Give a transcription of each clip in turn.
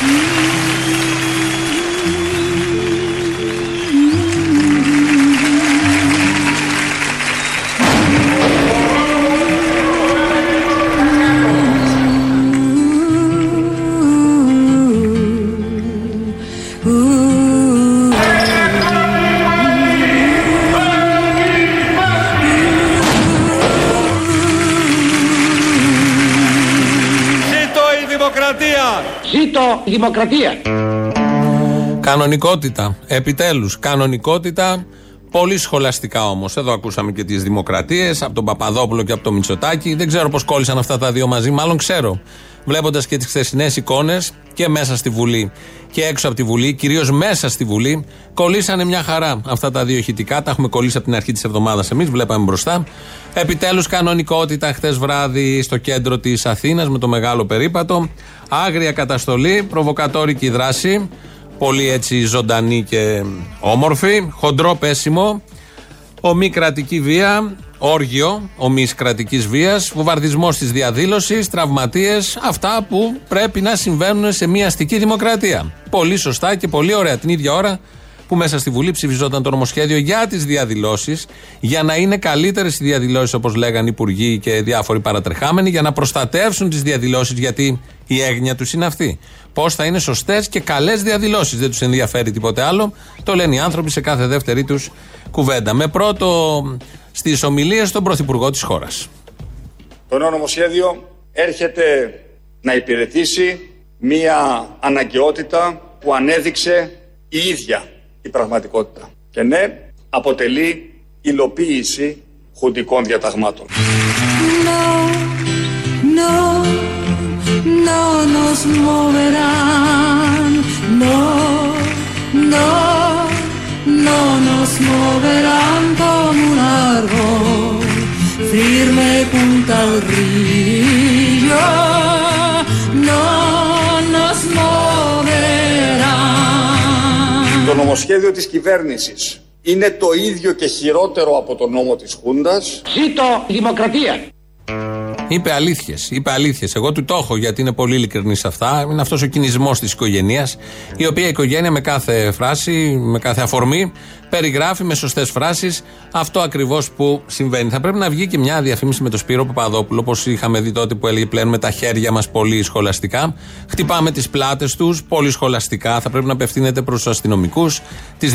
Ζήτω δημοκρατία. Κανονικότητα. Επιτέλους. Κανονικότητα. Πολύ σχολαστικά όμως. Εδώ ακούσαμε και τις δημοκρατίες από τον Παπαδόπουλο και από τον Μητσοτάκη. Δεν ξέρω πώς κόλλησαν αυτά τα δύο μαζί, μάλλον ξέρω. Βλέποντας και τις χθεσινές εικόνες και μέσα στη Βουλή και έξω από τη Βουλή, κυρίως μέσα στη Βουλή, κολλήσανε μια χαρά αυτά τα δύο ηχητικά. Τα έχουμε κολλήσει από την αρχή της εβδομάδας εμείς, βλέπαμε μπροστά. Επιτέλους, κανονικότητα χθε βράδυ στο κέντρο της Αθήνας με το μεγάλο περίπατο. Άγρια καταστολή, προβοκατόρικη δράση. Πολύ έτσι ζωντανή και όμορφη. Χοντρό πέσιμο. Ομή κρατική βία. Όργιο ομή κρατικής βίας. Βομβαρδισμός της διαδήλωσης. Τραυματίες. Αυτά που πρέπει να συμβαίνουν σε μια αστική δημοκρατία. Πολύ σωστά και πολύ ωραία την ίδια ώρα που μέσα στη Βουλή ψηφιζόταν το νομοσχέδιο για τις διαδηλώσεις, για να είναι καλύτερες οι διαδηλώσεις, όπως λέγανε οι υπουργοί και διάφοροι παρατρεχάμενοι, για να προστατεύσουν τις διαδηλώσεις, γιατί η έγνοια τους είναι αυτή. Πώς θα είναι σωστές και καλές διαδηλώσεις. Δεν τους ενδιαφέρει τίποτε άλλο. Το λένε οι άνθρωποι σε κάθε δεύτερη τους κουβέντα. Με πρώτο στις ομιλίες τον Πρωθυπουργό της χώρας. Το νέο νομοσχέδιο έρχεται να υπηρετήσει μία αναγκαιότητα που ανέδειξε η ίδια η πραγματικότητα. Και ναι, αποτελεί υλοποίηση χουντικών διαταγμάτων. No, no, no nos moverán, no, no, no nos moverán como un árbol firme junto al río, no. Το νομοσχέδιο της κυβέρνησης είναι το ίδιο και χειρότερο από το νόμο της Χούντας. Ζήτω η δημοκρατία. Είπε αλήθειες. Είπε αλήθειες. Εγώ του το έχω γιατί είναι πολύ ειλικρινής σε αυτά. Είναι αυτός ο κινησμός της οικογένειας, η οποία η οικογένεια με κάθε φράση, με κάθε αφορμή, περιγράφει με σωστές φράσεις αυτό ακριβώς που συμβαίνει. Θα πρέπει να βγει και μια διαφήμιση με τον Σπύρο Παπαδόπουλο, όπως είχαμε δει τότε που έλεγε πλέον με τα χέρια μας πολύ σχολαστικά. Χτυπάμε τις πλάτες τους, πολύ σχολαστικά. Θα πρέπει να απευθύνεται προς τους αστυνομικούς, τις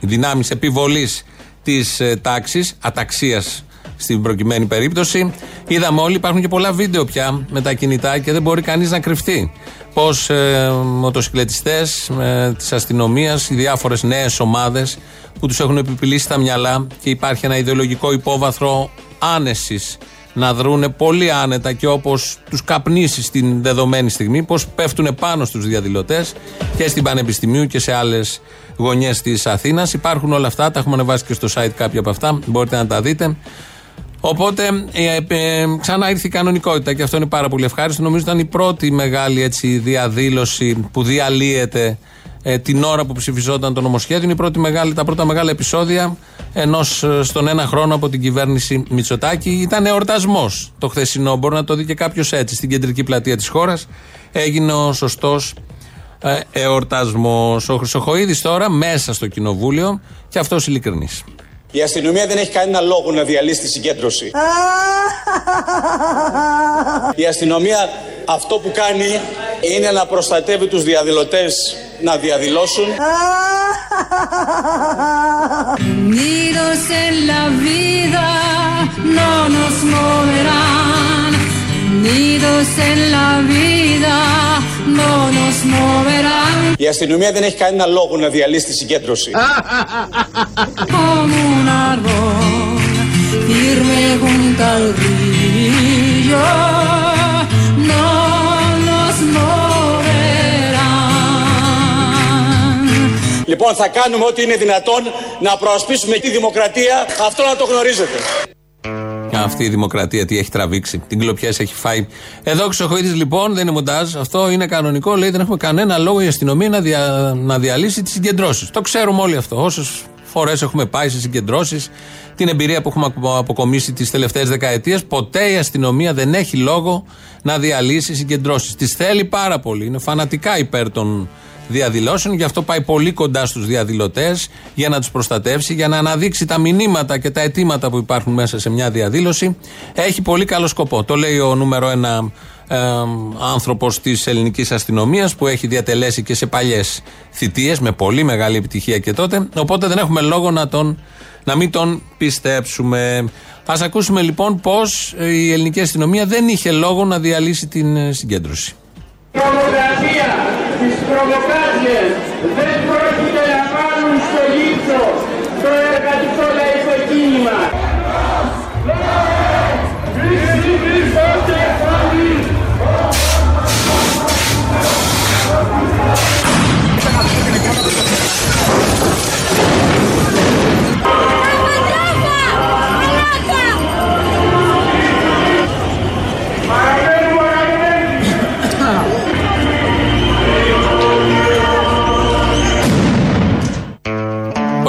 δυνάμεις επιβολής της ε, τάξης, αταξίας στην προκειμένη περίπτωση. Είδαμε όλοι, υπάρχουν και πολλά βίντεο πια με τα κινητά και δεν μπορεί κανείς να κρυφτεί. Πώς ε, μοτοσυκλετιστές ε, της αστυνομίας, οι διάφορες νέες ομάδες που τους έχουν επιπηλήσει τα μυαλά και υπάρχει ένα ιδεολογικό υπόβαθρο άνεσης να δρούνε πολύ άνετα και όπως τους καπνίσεις στην δεδομένη στιγμή, πώς πέφτουν πάνω στους διαδηλωτές και στην Πανεπιστημίου και σε άλλες γωνιές της Αθήνας. Υπάρχουν όλα αυτά, τα έχουμε ανεβάσει και στο site κάποια από αυτά, μπορείτε να τα δείτε. Οπότε ε, ε, ξανά ήρθε η κανονικότητα και αυτό είναι πάρα πολύ ευχάριστο. Νομίζω ήταν η πρώτη μεγάλη έτσι, διαδήλωση που διαλύεται ε, την ώρα που ψηφιζόταν το νομοσχέδιο. Είναι η πρώτη μεγάλη, τα πρώτα μεγάλα επεισόδια ενός στον ένα χρόνο από την κυβέρνηση Μητσοτάκη. Ήταν εορτασμός το χθεσινό. Μπορεί να το δει και κάποιος έτσι. Στην κεντρική πλατεία της χώρας έγινε ο σωστός ε, εορτασμός. Ο Χρυσοχοίδης τώρα μέσα στο κοινοβούλιο και αυτός ειλικρινής. Η αστυνομία δεν έχει κανένα λόγο να διαλύσει τη συγκέντρωση. Η αστυνομία αυτό που κάνει είναι να προστατεύει τους διαδηλωτές να διαδηλώσουν. Η αστυνομία δεν έχει κανένα λόγο να διαλύσει τη συγκέντρωση. Λοιπόν, θα κάνουμε ό,τι είναι δυνατόν να προασπίσουμε τη δημοκρατία. Αυτό να το γνωρίζετε. Αυτή η δημοκρατία τι έχει τραβήξει. Την κλοπιά έχει φάει. Εδώ Ξεχοίδη λοιπόν δεν είναι μοντάζ. Αυτό είναι κανονικό. Λέει δεν έχουμε κανένα λόγο η αστυνομία να, δια, να διαλύσει τις συγκεντρώσεις. Το ξέρουμε όλοι αυτό. Όσες φορές έχουμε πάει σε συγκεντρώσεις, την εμπειρία που έχουμε αποκομίσει τις τελευταίες δεκαετίες, ποτέ η αστυνομία δεν έχει λόγο να διαλύσει συγκεντρώσεις. Τις θέλει πάρα πολύ. Είναι φανατικά υπέρ των διαδηλώσεων, γι' αυτό πάει πολύ κοντά στους διαδηλωτές για να τους προστατεύσει, για να αναδείξει τα μηνύματα και τα αιτήματα που υπάρχουν μέσα σε μια διαδήλωση. Έχει πολύ καλό σκοπό. Το λέει ο νούμερο ένα ε, άνθρωπος της ελληνικής αστυνομίας που έχει διατελέσει και σε παλιές θητείες με πολύ μεγάλη επιτυχία και τότε. Οπότε δεν έχουμε λόγο να, τον, να μην τον πιστέψουμε. Α ακούσουμε λοιπόν πώς η ελληνική αστυνομία δεν είχε λόγο να διαλύσει την ε, συγκέντρωση. Τρομοκρατία, τις προβοκάτσιες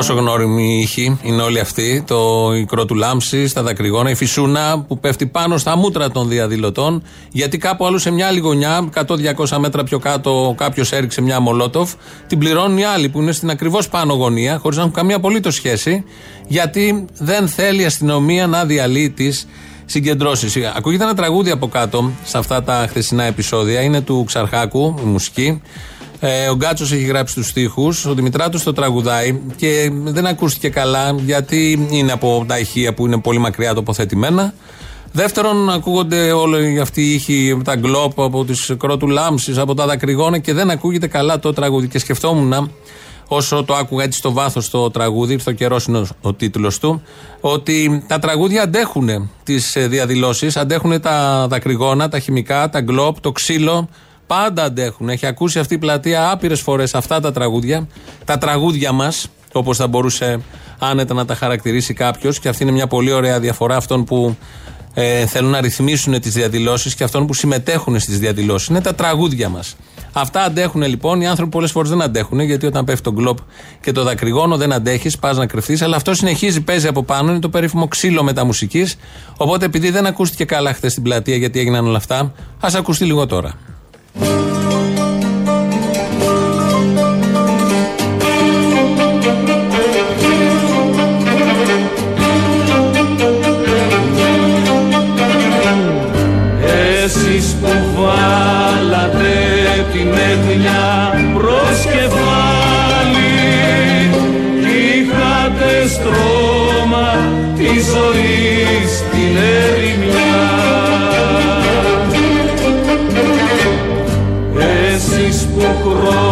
Πόσο γνώριμη ήχη είναι όλοι αυτοί. Το ικρό του λάμψη, τα δακρυγόνα, η φυσούνα που πέφτει πάνω στα μούτρα των διαδηλωτών. Γιατί κάπου αλλού σε μια άλλη γωνιά, 100-200 μέτρα πιο κάτω, κάποιος έριξε μια μολότοφ. Την πληρώνουν οι άλλοι που είναι στην ακριβώς πάνω γωνία, χωρίς να έχουν καμία απολύτως σχέση. Γιατί δεν θέλει η αστυνομία να διαλύει τις συγκεντρώσεις. Ακούγεται ένα τραγούδι από κάτω σε αυτά τα χθεσινά επεισόδια. Είναι του Ξαρχάκου, η μουσική. Ε, ο Γκάτσος έχει γράψει τους στίχους, ο Δημητράτος το τραγουδάει και δεν ακούστηκε καλά γιατί είναι από τα ηχεία που είναι πολύ μακριά τοποθετημένα. Δεύτερον, ακούγονται όλοι αυτοί οι ήχοι, τα γκλόπ από τις κρότου λάμψη, από τα δακρυγόνα και δεν ακούγεται καλά το τραγούδι. Και σκεφτόμουν, όσο το άκουγα έτσι στο βάθος το τραγούδι, στο καιρός είναι ο, ο τίτλος του, ότι τα τραγούδια αντέχουν τις διαδηλώσεις, αντέχουν τα δακρυγόνα, τα χημικά, τα γκλόπ, το ξύλο, Πάντα αντέχουν. Έχει ακούσει αυτή η πλατεία άπειρες φορές αυτά τα τραγούδια. Τα τραγούδια μας, όπως θα μπορούσε άνετα να τα χαρακτηρίσει κάποιος, και αυτή είναι μια πολύ ωραία διαφορά αυτών που ε, θέλουν να ρυθμίσουν τις διαδηλώσεις και αυτών που συμμετέχουν στις διαδηλώσεις. Είναι τα τραγούδια μας. Αυτά αντέχουν λοιπόν. Οι άνθρωποι πολλές φορές δεν αντέχουν, γιατί όταν πέφτει το γκλοπ και το δακρυγόνο δεν αντέχεις, πας να κρυφτείς. Αλλά αυτό συνεχίζει, παίζει από πάνω. Είναι το περίφημο ξύλο μεταμουσικής. Οπότε επειδή δεν ακούστηκε καλά χθες στην πλατεία γιατί έγιναν όλα αυτά, ας ακουστεί λίγο τώρα. Εσείς που βάλατε την έγνοια προς κεφάλι είχατε στρώμα της ζωής στην ερημιά Εσείς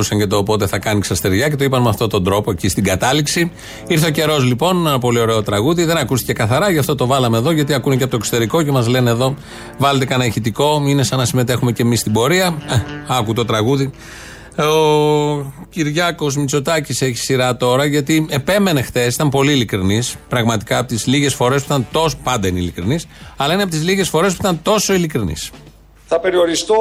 Εκεί τραγουδούσαν και το πότε θα κάνει ξαστεριά και το είπαν με αυτόν τον τρόπο εκεί στην κατάληξη. Ήρθε ο καιρός λοιπόν, ένα πολύ ωραίο τραγούδι. Δεν ακούστηκε καθαρά, γι' αυτό το βάλαμε εδώ, γιατί ακούνε και από το εξωτερικό και μας λένε εδώ, βάλτε κανένα ηχητικό, είναι σαν να συμμετέχουμε και εμείς στην πορεία. Ε, άκου το τραγούδι. Ο Κυριάκος Μητσοτάκης έχει σειρά τώρα γιατί επέμενε χθες, ήταν πολύ ειλικρινής. Πραγματικά από τις λίγες φορές που ήταν τόσο. Πάντα είναι ειλικρινής, αλλά είναι από τις λίγες φορές που ήταν τόσο ειλικρινής. Θα περιοριστώ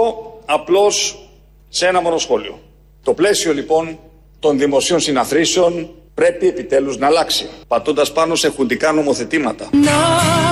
απλώς σε ένα μόνο σχόλιο. Το πλαίσιο λοιπόν των δημοσίων συναθρήσεων πρέπει επιτέλους να αλλάξει, πατώντας πάνω σε χουντικά νομοθετήματα. No, no,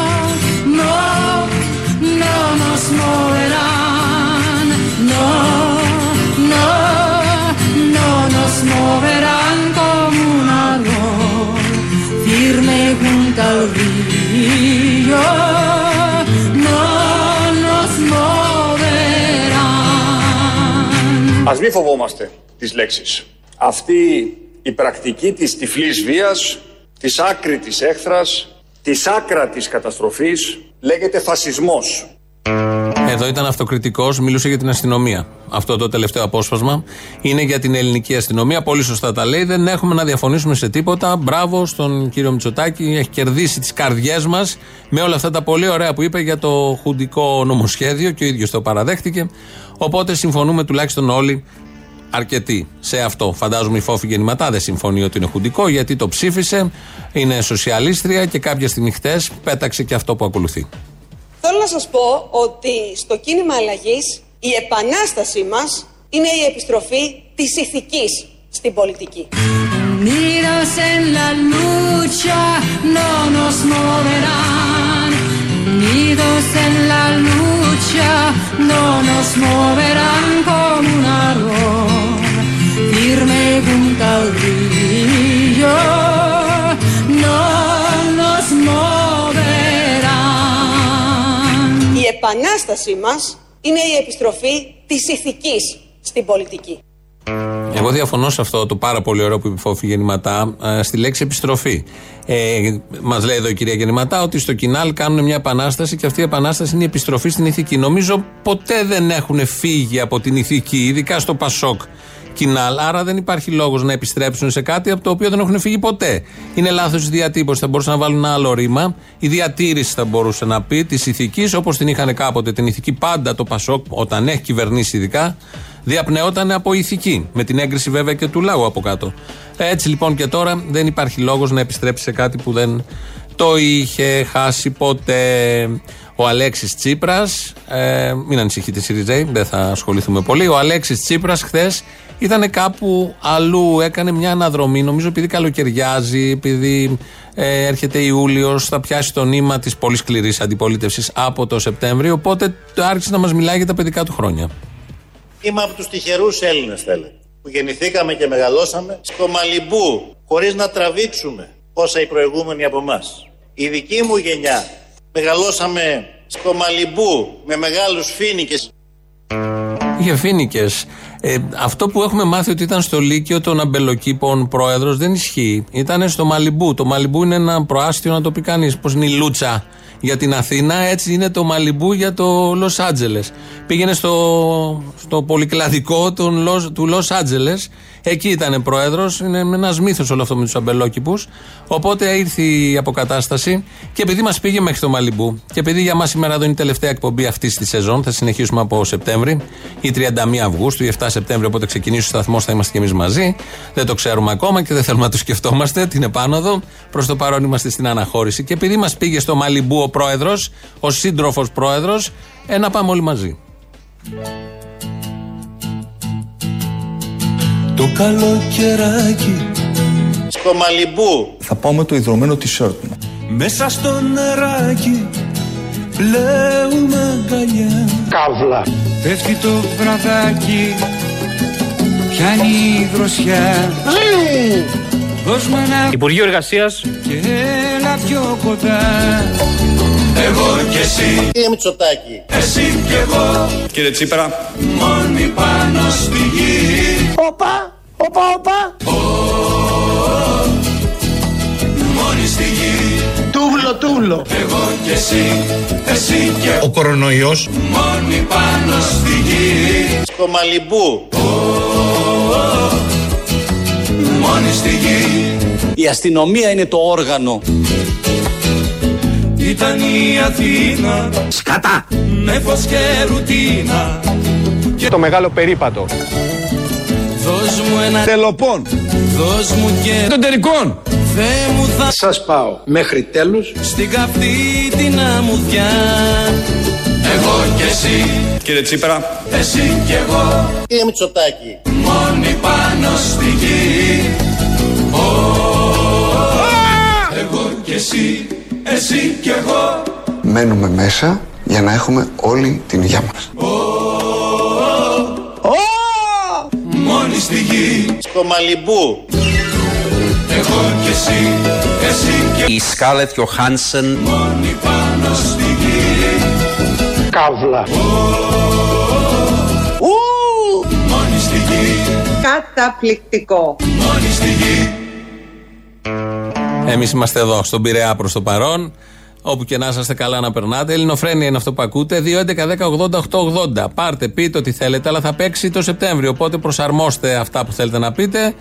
Ας μην φοβόμαστε τις λέξεις. Αυτή Η πρακτική της τυφλής βίας, της άκρητης έχθρας, της άκρατης καταστροφής λέγεται φασισμός. Εδώ ήταν αυτοκριτικός, μιλούσε για την αστυνομία. Αυτό το τελευταίο απόσπασμα είναι για την ελληνική αστυνομία. Πολύ σωστά τα λέει. Δεν έχουμε να διαφωνήσουμε σε τίποτα. Μπράβο στον κύριο Μητσοτάκη. Έχει κερδίσει τις καρδιές μας με όλα αυτά τα πολύ ωραία που είπε για το χουντικό νομοσχέδιο και ο ίδιος το παραδέχτηκε. Οπότε συμφωνούμε τουλάχιστον όλοι αρκετοί σε αυτό. Φαντάζομαι η Φόφη Γεννηματά δεν συμφωνεί ότι είναι χουντικό γιατί το ψήφισε, είναι σοσιαλίστρια και κάποια στιγμή χτες πέταξε και αυτό που ακολουθεί. Θέλω να σας πω ότι στο κίνημα αλλαγής η επανάστασή μας είναι η επιστροφή της ηθικής στην πολιτική. Unidos en la lucha no nos moverán. Unidos en la lucha no nos moverán como un árbol firme junto al río. No nos moverán. Η επανάστασή μας είναι η επιστροφή της ηθικής στην πολιτική. Εγώ διαφωνώ σε αυτό το πάρα πολύ ωραίο που είπε η Φόφη Γεννηματά ε, στη λέξη επιστροφή. Ε, Μας λέει εδώ η κυρία Γεννηματά ότι στο Κινάλ κάνουν μια επανάσταση και αυτή η επανάσταση είναι η επιστροφή στην ηθική. Νομίζω ποτέ δεν έχουν φύγει από την ηθική, ειδικά στο Πασόκ Κινάλ. Άρα δεν υπάρχει λόγος να επιστρέψουν σε κάτι από το οποίο δεν έχουν φύγει ποτέ. Είναι λάθος η διατύπωση. Θα μπορούσαν να βάλουν ένα άλλο ρήμα. Η διατήρηση θα μπορούσε να πει της ηθικής όπως την είχαν κάποτε. Την ηθική πάντα το Πασόκ, όταν έχει κυβερνήσει ειδικά, διαπνεόταν από ηθική. Με την έγκριση βέβαια και του λαού από κάτω. Έτσι λοιπόν και τώρα δεν υπάρχει λόγος να επιστρέψει σε κάτι που δεν το είχε χάσει ποτέ. Ο Αλέξης Τσίπρας, ε, μην ανησυχείτε, Σιριζέη, δεν θα ασχοληθούμε πολύ. Ο Αλέξης Τσίπρας χθες ήταν κάπου αλλού, έκανε μια αναδρομή. Νομίζω επειδή καλοκαιριάζει, επειδή ε, έρχεται Ιούλιος, θα πιάσει το νήμα της πολύ σκληρής αντιπολίτευσης από το Σεπτέμβριο. Οπότε άρχισε να μας μιλάει για τα παιδικά του χρόνια. Είμαι από τους τυχερούς Έλληνες θέλετε που γεννηθήκαμε και μεγαλώσαμε στο Μαλιμπού χωρίς να τραβήξουμε όσα οι προηγούμενοι από εμάς. Η δική μου γενιά μεγαλώσαμε στο Μαλιμπού με μεγάλους φίνικες Είχε φίνικες. Ε, αυτό που έχουμε μάθει ότι ήταν στο Λύκειο των Αμπελοκήπων πρόεδρος δεν ισχύει. Ήταν στο Μαλιμπού. Το Μαλιμπού είναι ένα προάστιο, να το πει κανείς. Πώ είναι η Λούτσα για την Αθήνα, έτσι είναι το Μαλιμπού για το Λος Άντζελες. Πήγαινε στο, στο πολυκλαδικό των, Los- του Λος Άντζελες. Εκεί ήταν πρόεδρος. Είναι ένας μύθος όλο αυτό με τους αμπελόκηπους. Οπότε ήρθε η αποκατάσταση και επειδή μας πήγε μέχρι το Μαλιμπού και επειδή για μας σήμερα εδώ είναι η τελευταία εκπομπή αυτής της σεζόν, θα συνεχίσουμε από Σεπτέμβρη ή 31 Αυγούστου ή 7 Σεπτέμβρη. Οπότε ξεκινήσει ο σταθμός, θα είμαστε κι εμείς μαζί. Δεν το ξέρουμε ακόμα και δεν θέλουμε να το σκεφτόμαστε. Την επάνωδο. Προς το παρόν είμαστε στην αναχώρηση. Και επειδή μας πήγε στο Μαλιμπού ο πρόεδρος, ο σύντροφος πρόεδρος, ε, να πάμε όλοι μαζί. Το καλοκαιράκι. Στο Μαλιμπού. Θα πάω με το ιδρωμένο t-shirt μου. μέσα στο νεράκι πλέουμε αγκαλιά. Καύλα. Πέφτει το βραδάκι πιάνει η δροσιά. Δώσ' μου ένα Υπουργείο Εργασίας. και έλα πιο κοντά Εγώ και εσύ, Κύριε Μητσοτάκη. Εσύ και εγώ. Κύριε Τσίπρα, Μόνοι πάνω στη γη. Όπα, όπα, όπα. Μόνοι στη γη. Τούβλο, τούβλο. Εγώ και εσύ, εσύ και Ο κορονοϊός. Μόνοι πάνω στη γη. Στο Μαλιμπού. Μόνοι στη γη. Η αστυνομία είναι το όργανο. Ήταν η Αθήνα. Σκατά. με φως και ρουτίνα. Το μεγάλο περίπατο. Δώσ' μου ένα Τελοπών. Δώσ' μου και Των τερικών. Θεέ μου θα Σας πάω μέχρι τέλους. στην καυτή την αμμουδιά. Εγώ και εσύ, κύριε Τσίπρα, εσύ και εγώ. Κύριε Μητσοτάκη. Μόνοι πάνω στη γη. Ω, Εγώ και εσύ, εσύ και εγώ. Μένουμε μέσα για να έχουμε όλη την υγεία μας. Μόνοι στη γη. Στο Μαλιμπού. Εγώ και εσύ, εσύ και Η Σκάλετ Γιωχάνσεν. Μόνοι πάνω στη γη. Καύλα. Μόνοι στη γη. Καταπληκτικό. Εμείς είμαστε εδώ, στον Πειραιά προς το παρόν. Όπου και να είσαστε καλά να περνάτε. Ελληνοφρένια είναι αυτό που ακούτε. 2.11.10.80.880. Πάρτε, πείτε ό,τι θέλετε, αλλά θα παίξει το Σεπτέμβριο. Οπότε προσαρμόστε αυτά που θέλετε να πείτε.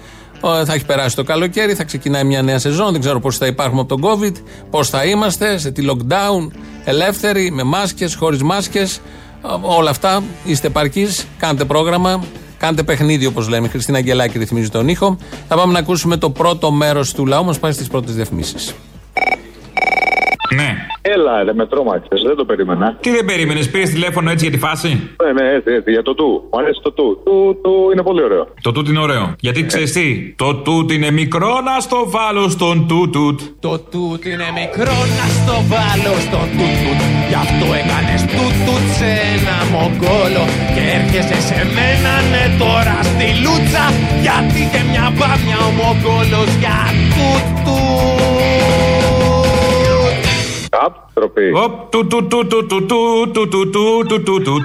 Ε, Θα έχει περάσει το καλοκαίρι, θα ξεκινάει μια νέα σεζόν. Δεν ξέρω πώς θα υπάρχουμε από τον COVID, πώς θα είμαστε, σε τι lockdown, ελεύθεροι, με μάσκες, χωρίς μάσκες. Όλα αυτά είστε επαρκείς. Κάντε πρόγραμμα. Κάντε παιχνίδι όπως λέμε. Η Χριστίνα Αγγελάκη ρυθμίζει τον ήχο. Θα πάμε να ακούσουμε το πρώτο μέρος του λαού μας. Πάει στις πρώτες διαφημίσεις. Ναι. Έλα, ρε, με τρόμαξες, δεν το περίμενα. Τι δεν περίμενες, πήρες τηλέφωνο έτσι για τη φάση; Ναι, ναι, έτσι, έτσι, για το του. Μου αρέσει το του. Του, του είναι πολύ ωραίο. Το τούτ είναι ωραίο. Γιατί ξέρεις τι, το τούτ είναι μικρό να στο βάλω στον τούτουτ. Το τούτ είναι μικρό να στο βάλω στον τούτουτ Γι' αυτό έκανες τούτουτ σε ένα μογκόλο Και έρχεσαι σε μένα ναι τώρα στη λούτσα Γιατί και μια μπάμια ο μογκόλος για τούτουτ Απ, τροπή. Οπ, του του του του του του του του του του του του.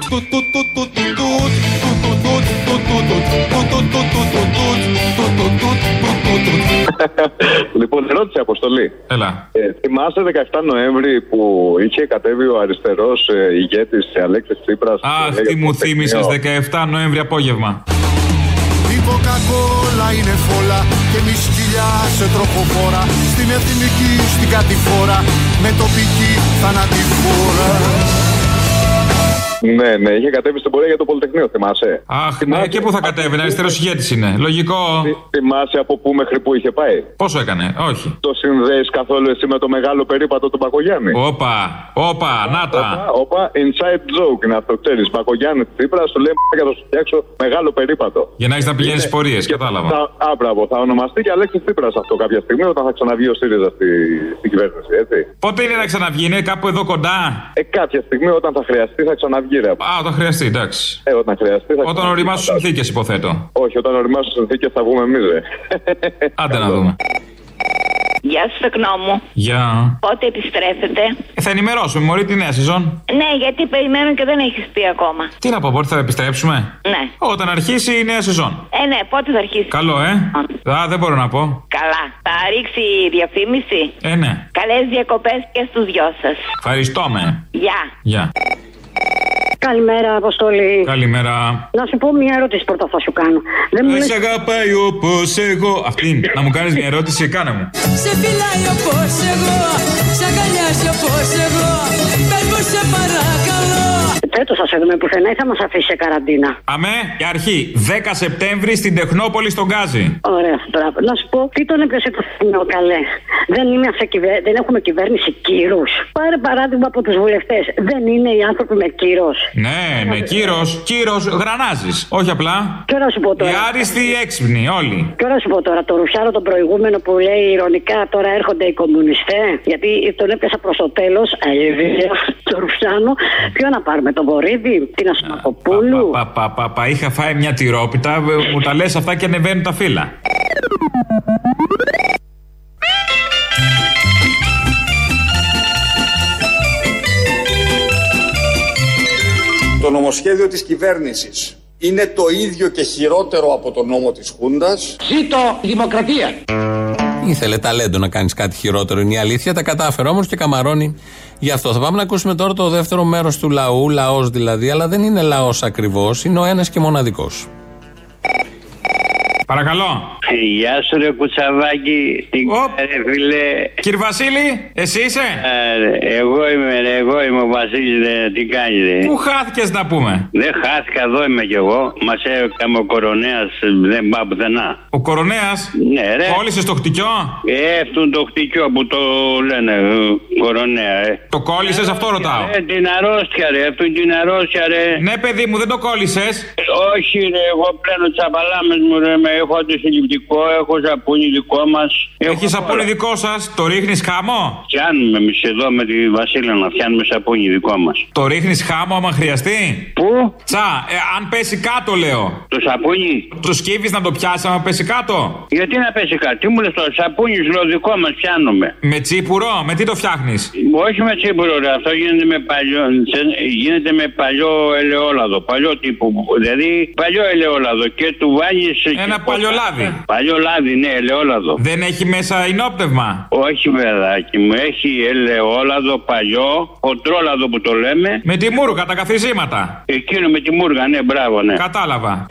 λοιπόν, ερώτηση αποστολή. Έλα. Ε, θυμάσαι 17 Νοέμβρη που είχε κατέβει ο αριστερό ε, ηγέτη Αλέξη Τσίπρα. Αχ, τι μου θύμισε 17 Νοέμβρη απόγευμα. Η κοκακόλα είναι φόλα και μη σκυλιά σε τροχοφόρα. Στην εθνική, στην κατηφόρα με τοπική θανατηφόρα Ναι, ναι, είχε κατέβει στην πορεία για το Πολυτεχνείο, θυμάσαι. Αχ, ναι, και πού θα κατέβει, αριστερός ηγέτης είναι. Λογικό. Θυμάσαι από πού μέχρι πού είχε πάει; Πόσο έκανε, όχι. Το συνδέεις καθόλου εσύ με το μεγάλο περίπατο του Μπακογιάννη; Όπα, όπα, να τα. Όπα, όπα, inside joke είναι αυτό, ξέρεις. Μπακογιάννη Τσίπρα, σου λέει για να σου φτιάξω μεγάλο περίπατο. Για να έχεις να πηγαίνεις Είναι- πορείες, και κατάλαβα. Θα, α, μπράβο, θα ονομαστεί και Αλέξη Τσίπρας αυτό κάποια στιγμή όταν θα ξαναβγεί ο ΣΥΡΙΖΑ στη, στην κυβέρνηση, έτσι. Πότε είναι να ξαναβγεί, είναι κάπου εδώ κοντά; Ε, κάποια στιγμή όταν θα χρειαστεί θα ξαναβγεί, ρε. Α, όταν χρειαστεί, εντάξει. Ε, όταν χρειαστεί θα Όταν ξαναβγεί. οριμάσουν συνθήκες, υποθέτω. Όχι, όταν οριμάσουν συνθήκες θα βγούμε εμείς, ρε. Άντε να δούμε. Γεια σου, τεκνό μου. Για. Πότε επιστρέφετε. Ε, θα ενημερώσουμε, Μωρή, τη νέα σεζόν. Ναι, γιατί περιμένω και δεν έχεις πει ακόμα. Τι να πω, πότε θα επιστρέψουμε; Ναι. Όταν αρχίσει η νέα σεζόν. Ε, ναι, πότε θα αρχίσει. Καλό, ε. Α, δεν μπορώ να πω. Καλά. Θα ρίξει η διαφήμιση. Ε, ναι. Καλές διακοπές και στους δυο σας. Ευχαριστώ με. Γεια. Γεια. Καλημέρα, Αποστολή. Καλημέρα. Να σου πω μια ερώτηση πρώτα θα σου κάνω. Δεν μου Δεν λες... σε αγαπάει όπως εγώ. Αυτή. Να μου κάνεις μια ερώτηση, κάνε μου. Σε φυλάει όπως εγώ Σ' αγκαλιάζει όπως εγώ Πες μου σε παρακαλώ Φέτος θα σε δούμε πουθενά ή θα μας αφήσεις σε καραντίνα; Αμέ, η αρχή. 10 Σεπτέμβρη στην Τεχνόπολη στον Γκάζι. Ωραία, τώρα να σου πω τι τον έπιασε το θύμιο καλέ; Δεν, είμαστε κυβε... δεν έχουμε κυβέρνηση κύρους. Πάρε παράδειγμα από τους βουλευτές. Δεν είναι οι άνθρωποι με κύρος. Ναι, με κύρος. Κύρος, γρανάζεις. Όχι απλά. Και να σου πω Οι τώρα. άριστοι έξυπνοι, όλοι. Και να σου πω τώρα, το ρουφιάνο τον προηγούμενο που λέει ηρωνικά τώρα έρχονται οι κομμουνιστέ. Γιατί τον έπιασα προς το τέλος. Αλήθεια, το ρουφιάνο. Ποιο να πάρουμε, τον Βορύδη, την Ασημακοπούλου. Πα, πα, πα, πα, είχα φάει μια τυρόπιτα, ε, μου τα λες αυτά και ανεβαίνουν τα φύλλα. Το νομοσχέδιο της κυβέρνησης είναι το ίδιο και χειρότερο από το νόμο της Χούντας. Ζήτω η δημοκρατία. Ήθελε ταλέντο να κάνεις κάτι χειρότερο, είναι η αλήθεια. Τα κατάφερε όμως και καμαρώνει γι' αυτό. Θα πάμε να ακούσουμε τώρα το δεύτερο μέρος του λαού, λαός δηλαδή, αλλά δεν είναι λαός ακριβώς, είναι ο ένας και μοναδικός. Παρακαλώ. Γεια σου ρε κουτσαβάκι, τι ρε φίλε; Κύριε Βασίλη, εσύ είσαι; Ε, εγώ είμαι ρε, εγώ είμαι ο Βασίλης ρε, τι κάνεις ρε; Πού χάθηκες να πούμε; Δεν χάθηκα, εδώ είμαι κι εγώ. Μας έκαμε ο κορονέας, δεν πάω πουθενά. Ο κορονέας; Ναι ρε. Κόλλησες το χτυκιό; Ε, αυτόν το χτυκιό που το λένε ε, κορονέα ε. Το κόλλησες, αυτό ρωτάω. Ε, την αρρώστια ρε, αυτόν την αρρώστια ρε. Ναι, παιδί μου, δεν το κόλλησες. Όχι ρε, εγώ πλένω τσαπαλάμες μου ρε, με έχω αντισυλληπτικό, έχω σαπούνι δικό μας. Έχεις σαπούνι δικό σας, το ρίχνεις χάμο. Φτιάνουμε εμείς εδώ με τη Βασίλα να φτιάνουμε σαπούνι δικό μας. Το ρίχνεις χάμο άμα χρειαστεί; Πού; Τσα, ε, αν πέσει κάτω, λέω. Το σαπούνι; Το σκύβεις να το πιάσεις άμα πέσει κάτω; Γιατί να πέσει κάτι, τι μου λες το σαπούνι σου δικό μας πιάνουμε. Με τσίπουρο, με τι το φτιάχνεις; Όχι με τσίπουρο, ρε. αυτό γίνεται με παλιό, γίνεται με παλιό ελαιόλαδο, παλιό τύπο. Δηλαδή δηλαδή παλιό ελαιόλαδο και του βάζει. Ένα παλιολάδι. Παλιολάδι, ναι, ελαιόλαδο. Δεν έχει μέσα ενόπνευμα; Όχι, παιδάκι μου, έχει ελαιόλαδο παλιό, χοντρόλαδο που το λέμε. Με τη μούργα, τα καθιζήματα. Εκείνο με τη μούργα, ναι, μπράβο, ναι. Κατάλαβα.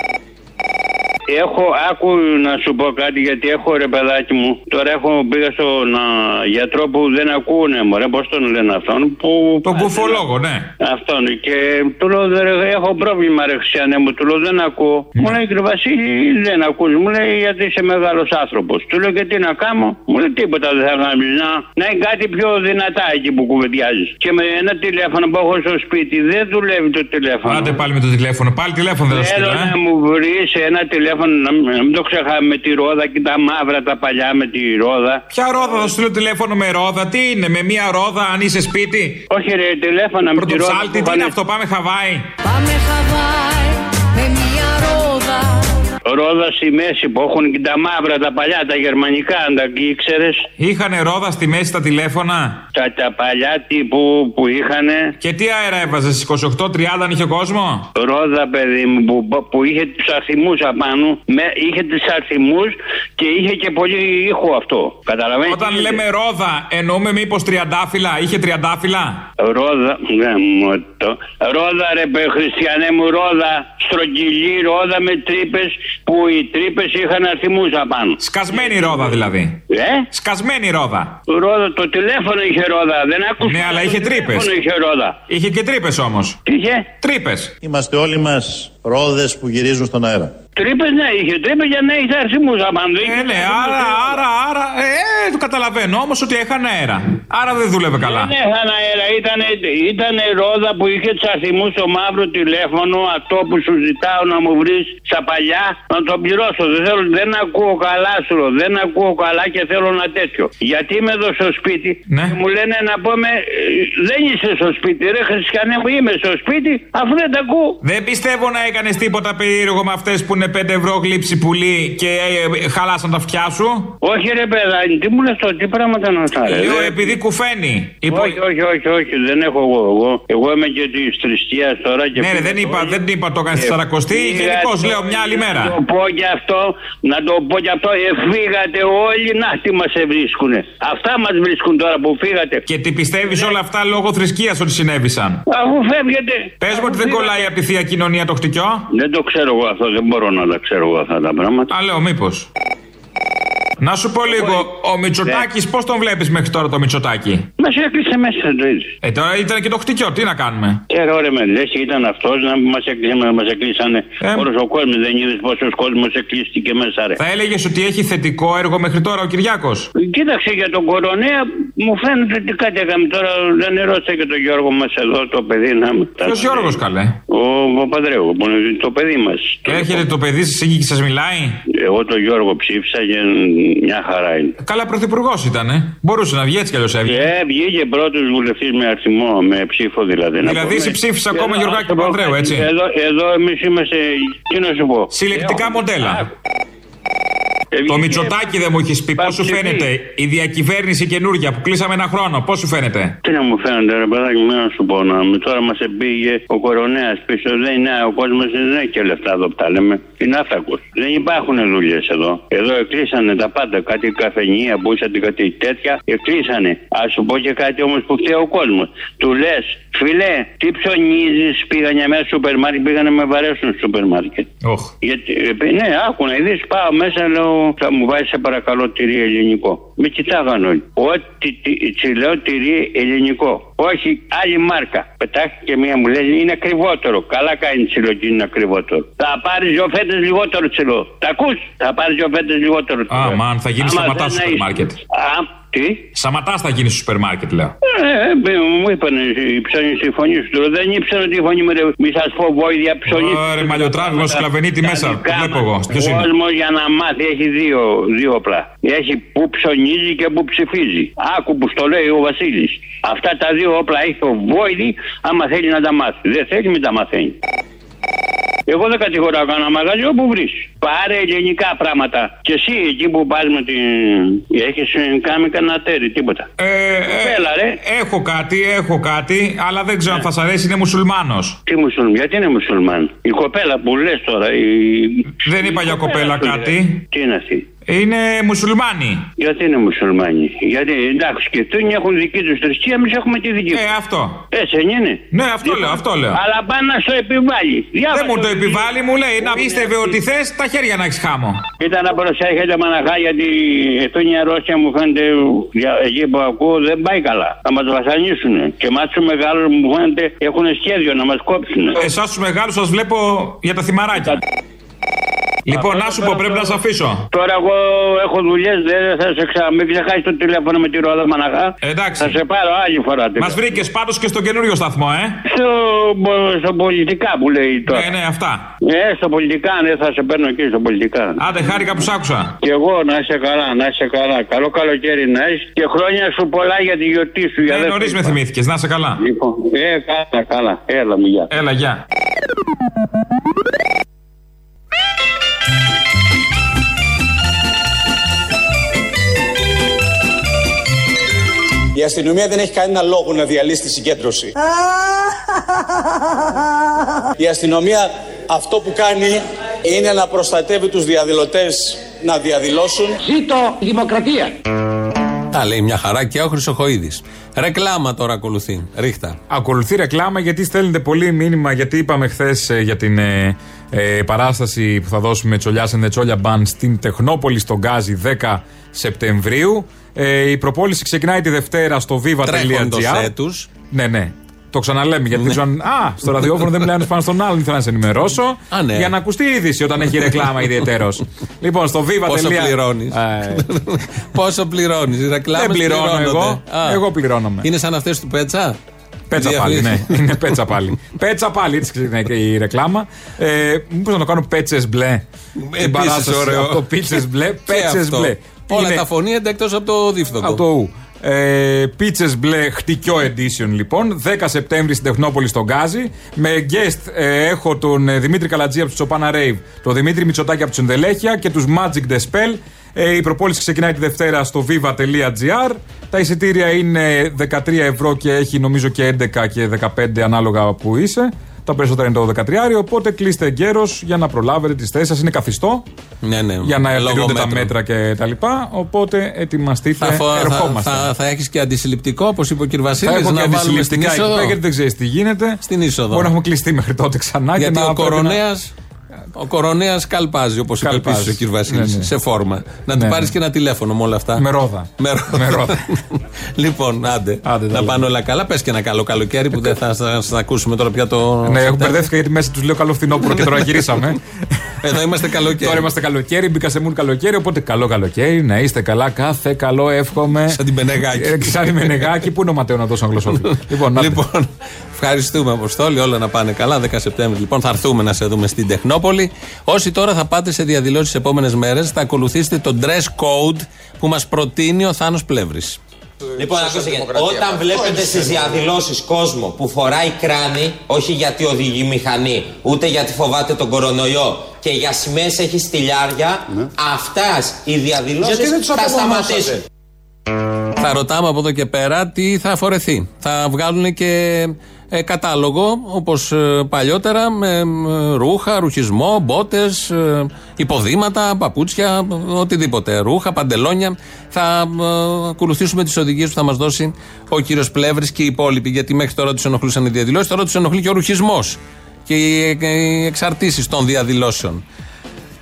Έχω, άκου να σου πω κάτι γιατί έχω ρε παιδάκι μου. Τώρα έχω πήγα στον α, γιατρό που δεν ακούνε, μωρέ, πώς τον λένε αυτόν. Που, Τον κουφολόγο, ναι. Αυτόν. Και του λέω, «Δε, ρε, έχω πρόβλημα, ρε Χριστιανέ μου. Του λέω, δεν ακούω. Μου λέει, κύριε Βασίλη, δεν ακούς. Μου λέει, γιατί είσαι μεγάλος άνθρωπος. Του λέω, και τι να κάνω. Μου λέει, τίποτα δεν θα κάνει. Να, να είναι κάτι πιο δυνατά εκεί που κουβεντιάζεις. Και με ένα τηλέφωνο που έχω στο σπίτι δεν δουλεύει το τηλέφωνο. Άντε πάλι με το τηλέφωνο. Πάλι τηλέφωνο δεν θα σου Θέλω στείλω, να ε. μου βρεις ένα τηλέφωνο, να μην να μην το ξεχάμε με τη ρόδα και τα μαύρα τα παλιά με τη ρόδα. Ποια ρόδα θα σου στείλω τηλέφωνο με ρόδα, τι είναι, με μία ρόδα αν είσαι σπίτι; Όχι, ρε, τηλέφωνα με τη ρόδα. Πρωτοψάλτη, τι είναι αυτό, πάμε Χαβάη. Πάμε Χαβάη με μια ρόδα Ρόδα στη μέση που έχουν και τα μαύρα τα παλιά, τα γερμανικά, αν τα ήξερε. Είχανε ρόδα στη μέση τα τηλέφωνα; Τα, τα παλιά τύπου που είχανε. Και τι αέρα έβαζες, 28-30 αν είχε κόσμο; Ρόδα, παιδί μου, που, που είχε τους αριθμού απάνω. Με, είχε τους αριθμού και είχε και πολύ ήχο αυτό. Καταλαβαίνετε. Όταν λέμε ρόδα, εννοούμε μήπως τριαντάφυλλα, είχε τριαντάφυλλα; Ρόδα, ναι, μου το. Ρόδα, ρε παι, χριστιανέ μου, ρόδα, στρογγυλή ρόδα με τρύπες που οι τρύπες είχαν αριθμούς απάνω. Σκασμένη ρόδα δηλαδή. Ε; Σκασμένη ρόδα. Ρόδα, το τηλέφωνο είχε ρόδα, δεν άκουσα. Ναι, αλλά είχε το τρύπες. τηλέφωνο είχε ρόδα. Είχε και τρύπες όμως. Τι είχε; Τρύπες. Είμαστε όλοι μας ρόδες που γυρίζουν στον αέρα. Τρύπες, ναι, είχε τρύπες για να είχε αριθμούς απάνω. Ε, ναι, άρα, άρα, άρα. Ε, το καταλαβαίνω όμως ότι έχανε αέρα. Άρα δεν δούλευε καλά. Δεν είχαν αέρα, ήταν, ήταν ρόδα που είχε του αριθμού στο μαύρο τηλέφωνο, αυτό που σου ζητάω να μου βρεις στα παλιά, να το πληρώσω. Δεν, θέλω, δεν ακούω καλά, σου λέω, δεν ακούω καλά και θέλω ένα τέτοιο. Γιατί είμαι εδώ στο σπίτι Ναι. και μου λένε να πούμε, ε, δεν είσαι στο σπίτι, ρε Χριστιανέ μου, είμαι στο σπίτι, αφού δεν τα ακούω. Δεν πιστεύω να έκανες τίποτα περίεργο με αυτές που είναι 5 ευρώ γλύψη πουλί και ε, ε, χαλάσαν τα αυτιά σου; Όχι ρε παιδάκι, τι μου λες τώρα, τι πράγματα να αυτά ρε. Λέω Δεν- επειδή κουφαίνει. Υπο- Όχι, όχι, όχι, όχι, δεν έχω εγώ. Εγώ, εγώ είμαι και της θρησκείας τώρα και. Ναι, ρε, δεν είπα, δεν είπα το έκανες στη Ε, Σαρακοστή. πήγατε Γενικώς λέω μια άλλη μέρα. Να το πω και αυτό, να το πω και αυτό, ε, φύγατε όλοι, να τι μας βρίσκουνε. Αυτά μας βρίσκουν τώρα που φύγατε. Και τι πιστεύεις όλα αυτά λόγω θρησκείας ότι συνέβησαν; Αφού φεύγετε. Πες μου ότι δεν κολλάει από τη θεία κοινωνία το χτυκιό. Δεν το ξέρω εγώ αυτό, δεν μπορώ να τα ξέρω εγώ αυτά τα πράγματα. Α, λέω, μήπως. Να σου πω λίγο, ο Μητσοτάκης, πώς τον βλέπεις μέχρι τώρα το Μητσοτάκη; Μα έκλεισε μέσα το ίδιο. Ε, τώρα ήταν και το χτυκιό, τι να κάνουμε; Και ρε με λες, ήταν αυτός να μας έκλεισε, να μας έκλεισανε Ε. όλος ο κόσμος. Δεν είδες πόσος κόσμος εκλείστηκε μέσα, ρε. Θα έλεγες ότι έχει θετικό έργο μέχρι τώρα ο Κυριάκος; Κοίταξε για τον κορονέα, μου φαίνεται ότι κάτι έκαμε τώρα. Δεν ρώτησα και τον Γιώργο μας εδώ, το παιδί να μου. Ποιος Γιώργος καλέ; Ο Παπαδρέου, που είναι το παιδί μας. Έρχεται το παιδί σας εκεί και σας μιλάει; Εγώ τον Γιώργο ψήφισα και μια χαρά είναι. Καλά, πρωθυπουργός ήταν. Μπορούσε να βγει έτσι κι αλλιώς έβγαινε. Ε, βγήκε πρώτος βουλευτής με αριθμό, με ψήφο δηλαδή. να Δηλαδή, πούμε. εσύ ψήφισες ακόμα Εδώ, Γιωργάκη ας το πω, Παπανδρέου, έτσι; Εδώ, εδώ εμείς είμαστε. Τι να σου πω. Συλλεκτικά μοντέλα. Ε, Το Μητσοτάκι δεν μου έχεις πει. Πώς σου ψηφί. φαίνεται η διακυβέρνηση καινούργια που κλείσαμε ένα χρόνο, πώς σου φαίνεται; Τι να μου φαίνεται, ρε παιδάκι μου, να σου πω. Να, με τώρα μας πήγε ο κορονέας πίσω. Δεν είναι, ο κόσμος δεν έχει και λεφτά εδώ που τα λέμε. Είναι άθακο. Δεν υπάρχουν δουλειές εδώ. Εδώ εκλείσανε τα πάντα. Κάτι καφενεία που είσατε, κάτι τέτοια. Εκλείσανε. Α σου πω και κάτι όμως που φταίει ο κόσμος. Του λες, φιλέ, τι ψωνίζεις, πήγαν για μέσα στο σούπερ μάρκετ, πήγανε με βαρέσουν στο σούπερ μάρκετ. Όχ. Γιατί, ε, ναι, άκου να δεις, πάω μέσα, λέω, θα μου βάζει σε παρακαλώ τυρί ελληνικό. Με κοιτάγαν όλοι. Ό,τι τι- τσι λέω τυρί ελληνικό. Όχι άλλη μάρκα. Πετάχτηκε μία μου λέει είναι ακριβότερο. Καλά κάνει τσιλό και είναι ακριβότερο. Θα πάρεις δύο φέτες λιγότερο τσιλό. Τα ακούς, θα πάρεις δύο φέτες λιγότερο τσιλό. Α, μαν, θα γίνεις Άμα σαματά δεν στο έχεις- σούπερ μάρκετ. Α, τι; Σαματά θα γίνεις στο σούπερ μάρκετ, λέω. Ε, ε, μου είπαν οι ψώνοι στη φωνή σου. Τώρα δεν ήξερα τη φωνή μου. ρε. Μη σας πω βόηδια ψώνη. Ωραία, μαλλιοτράβηγος, σκλαβενίτη μέσα. Το βλέπω εγώ. Ο Ποιος είναι; κόσμος για να μάθει έχει δύο, δύο όπλα. Έχει που ψωνίζει και που ψηφίζει. Άκου που στο λέει ο Βασίλης. Αυτά τα δύο όπλα έχει ο Βόηδη, άμα θέλει να τα μάθει. Δεν θέλει, μην τα μαθαίνει. Εγώ δεν κατηγορώ κανένα μαγαζί όπου βρεις. Πάρε ελληνικά πράγματα. Και εσύ εκεί που πα με την. Έχεις κάνει κανένα τέρι, τίποτα. Ε, Κοπέλα, ρε. Έχω κάτι, έχω κάτι, αλλά δεν ξέρω αν θα σα αρέσει, είναι μουσουλμάνος. Τι μουσουλμάν, γιατί είναι μουσουλμάν; Η κοπέλα που λες τώρα. Η... Δεν είπα για κοπέλα που λες. κάτι. Τι είναι αυτή; Είναι μουσουλμάνοι. Γιατί είναι μουσουλμάνοι; Γιατί εντάξει και αυτοί έχουν δική τους θρησκεία, εμείς έχουμε τη δική Ε, μα. αυτό. Έτσι δεν είναι; Ναι, αυτό λέω, αυτό λέω. Αλλά πάνε να στο επιβάλλει. Δεν μου το επιβάλλει, μου λέει να πίστευε ότι θες τα χέρια να έχεις χάμω. Ήταν να προσέχετε μαναχά γιατί αυτό η αρρώστια μου φαίνεται για- εκεί που ακούω δεν πάει καλά. Θα μας βασανίσουν. Και εμάς τους μεγάλους μου φαίνεται έχουν σχέδιο να μας κόψουν. Εσάς τους μεγάλους σας βλέπω για τα θυμαράκια. Λοιπόν, να σου πω, πρέπει να σε αφήσω. Τώρα εγώ έχω δουλειές, δεν θα σε ξα... Μην ξεχάσεις το τηλέφωνο με τη ρόδα μαναχά. Εντάξει. Θα σε πάρω άλλη φορά. Μας βρήκες πάντως και στον καινούριο σταθμό, ε. Στο, στο πολιτικά που λέει τώρα. Ναι, ναι, αυτά. Ε, στο πολιτικά, ναι, θα σε παίρνω εκεί στο πολιτικά. Άντε, χάρηκα που σ' άκουσα. Και εγώ να είσαι καλά, να είσαι καλά. Καλό καλοκαίρι να είσαι και χρόνια σου πολλά για τη γιορτή σου. για Ε, δεύτερη νωρίς με φορά. θυμήθηκες, να είσαι καλά. Λοιπόν, ε, καλά, καλά. Έλα, μου γεια. Έλα, γεια. Η αστυνομία δεν έχει κανένα λόγο να διαλύσει τη συγκέντρωση. Η αστυνομία αυτό που κάνει είναι να προστατεύει τους διαδηλωτές να διαδηλώσουν. Ζήτω δημοκρατία. Τα λέει μια χαρά και ο Χρυσοχοίδης. Ρεκλάμα τώρα ακολουθεί. Ρίχτα. Ακολουθεί ρεκλάμα γιατί στέλνετε πολύ μήνυμα. Γιατί είπαμε χθες για την ε, ε, παράσταση που θα δώσουμε Τσολιά and Τσόλια Μπαν στην Τεχνόπολη στον Γκάζι 10 Σεπτεμβρίου. Ε, η προπόληση ξεκινάει τη Δευτέρα στο Τρέχοντος viva.gr. έτους. Ναι, ναι. Το ξαναλέμε γιατί δεν ξέρω αν. Α, στο ραδιόφωνο δεν μιλάνε πάνω στον άλλον. Ήθελα να σε ενημερώσω. Α, ναι. Για να ακουστεί η είδηση όταν έχει ρεκλάμα ιδιαίτερο. λοιπόν, στο viva. Πόσο πληρώνεις. Πόσο πληρώνεις. Ρεκλάμες Δεν πληρώνω εγώ. Εγώ πληρώνομαι. Είναι σαν αυτές του Πέτσα; Πέτσα πάλι, ναι. Είναι πέτσα πάλι. πέτσα πάλι, έτσι ξεκινάει και η ρεκλάμα. Ε, Μήπως να το κάνω πέτσες μπλε. Την Επίσης παράσταση ωραίο. από το πίτσε μπλε. Και Πέτσες αυτό. μπλε. Όλα Είναι τα φωνήεντα εκτό από το δίφθογο. Από το ου. Ε, Πίτσε μπλε χτυκιό edition λοιπόν. 10 Σεπτέμβρη στην Τεχνόπολη στον Γκάζι. Με guest ε, έχω τον ε, Δημήτρη Καλατζή από τους Τσοπάνα Rave, τον Δημήτρη Μητσοτάκη από τους Ενδελέχεια και τους Magic The Spell. Ε, η προπόληση ξεκινάει τη Δευτέρα στο viva.gr. Τα εισιτήρια είναι 13 ευρώ και έχει νομίζω και 11 και 15 ανάλογα που είσαι. Τα περισσότερα είναι το 13, οπότε κλείστε εγκαίρως για να προλάβετε τις θέσεις σας. Είναι καθιστό Ναι, ναι. για να Λόγω τηρούνται τα μέτρων. μέτρα και τα λοιπά. Οπότε ετοιμαστείτε. Θα, φο- θα, ερχόμαστε. θα, θα έχεις και αντισυλληπτικό, όπως είπε ο κ. Βασίλης. Θα έχω και να βάλουμε στην αντισυλληπτικά εκεί είσοδο. πέρα γιατί δεν ξέρεις τι γίνεται. Στην είσοδο. Μπορεί να έχουμε κλειστεί μέχρι τότε ξανά Γιατί και να ο πρέπει να- κορονέας. Ο κορονέας καλπάζει, όπως είπε Καλπάζει. επίση ο κ. Βασίλης. Ναι, ναι. Σε φόρμα. Να Ναι, του ναι. πάρεις και ένα τηλέφωνο με όλα αυτά. Με ρόδα. Με ρόδα. Με ρόδα. λοιπόν, άντε. τα να λέμε. πάνε όλα καλά. Πες και ένα καλό καλοκαίρι που δεν θα σα θα ακούσουμε τώρα πια το. Ναι, εγώ μπερδεύτηκα γιατί μέσα τους λέω καλό φθινόπωρο και τώρα γυρίσαμε. Εδώ είμαστε καλοκαίρι. Τώρα είμαστε καλοκαίρι, μπήκα σε μουν καλοκαίρι, οπότε καλό καλοκαίρι, να είστε καλά, κάθε καλό εύχομαι. Σαν την Πενεγάκη. Ε, Σαν την Πενεγάκη, πού είναι ο Ματέο να δώσω αγγλοσόφι. λοιπόν, να Λοιπόν, ευχαριστούμε Αποστόλη, όλα να πάνε καλά. 10 Σεπτέμβρη λοιπόν θα έρθουμε να σε δούμε στην Τεχνόπολη. Όσοι τώρα θα πάτε σε διαδηλώσεις τις επόμενες μέρες, θα ακολουθήσετε το dress code που μας προτείνει ο Θάνος Πλεύρης. Λοιπόν, ακούστε, γιατί όταν βλέπετε στις διαδηλώσεις κόσμο που φοράει κράνη, όχι γιατί οδηγεί μηχανή, ούτε γιατί φοβάται τον κορονοϊό και για σημαίες έχει στυλιάρια, αυτάς οι διαδηλώσεις Γιατί δεν τους θα αποδομάσατε. σταματήσουν. Θα ρωτάμε από εδώ και πέρα τι θα φορεθεί. Θα βγάλουν και ε, κατάλογο όπως παλιότερα με ε, ρούχα, ρουχισμό, μπότες, υποδήματα, παπούτσια, οτιδήποτε. Ρούχα, παντελόνια. Θα ε, ακολουθήσουμε τις οδηγίες που θα μας δώσει ο κύριος Πλεύρης και οι υπόλοιποι. Γιατί μέχρι τώρα τους ενοχλούσαν οι διαδηλώσεις, τώρα τους ενοχλεί και ο ρουχισμός και οι, οι εξαρτήσεις των διαδηλώσεων.